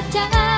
pacaran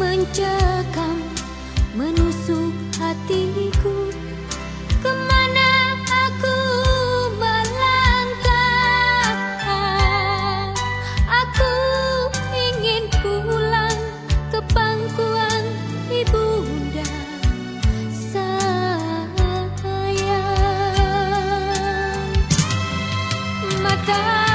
mencekam menusuk hatiku. Ke mana aku melangkah aku ingin pulang ke pangkuan ibunda sayang terpejam